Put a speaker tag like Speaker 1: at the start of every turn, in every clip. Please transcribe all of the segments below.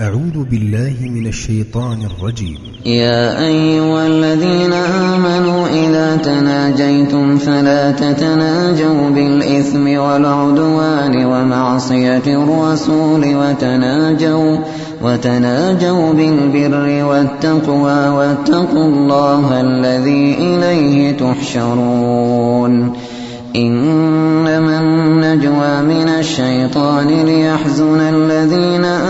Speaker 1: أعوذ بالله من الشيطان الرجيم يا أيها الذين آمنوا إذا تناجيتم فلا تتناجوا بالإثم والعدوان ومعصية الرسول وتناجوا وتناجوا بالبر والتقوى واتقوا الله الذي إليه تحشرون إنما النجوى من الشيطان ليحزن الذين آمنوا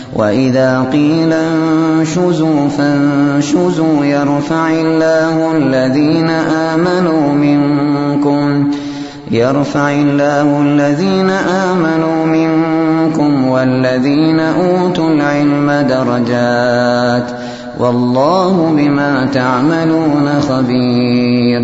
Speaker 1: وإذا قيل انشزوا فانشزوا يرفع الله الذين آمنوا منكم يرفع الله الذين آمنوا منكم والذين أوتوا العلم درجات والله بما تعملون خبير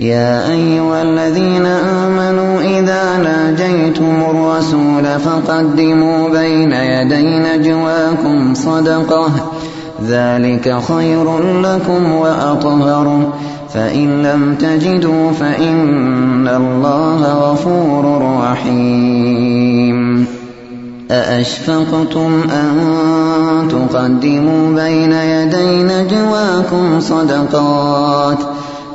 Speaker 1: يا أيها الذين آمنوا إذا ناجيتم الرسول فقدموا بين يدي نجواكم صدقه ذلك خير لكم وأطهر فإن لم تجدوا فإن الله غفور رحيم أأشفقتم أن تقدموا بين يدي نجواكم صدقات ۖ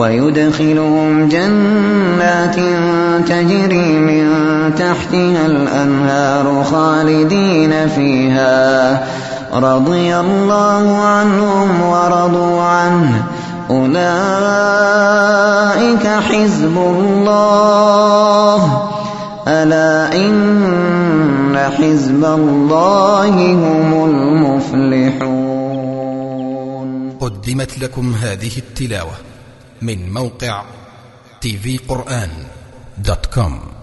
Speaker 1: ويدخلهم جنات تجري من تحتها الأنهار خالدين فيها رضي الله عنهم ورضوا عنه أولئك حزب الله ألا إن حزب الله هم المفلحون قدمت لكم هذه التلاوه من موقع tvquran.com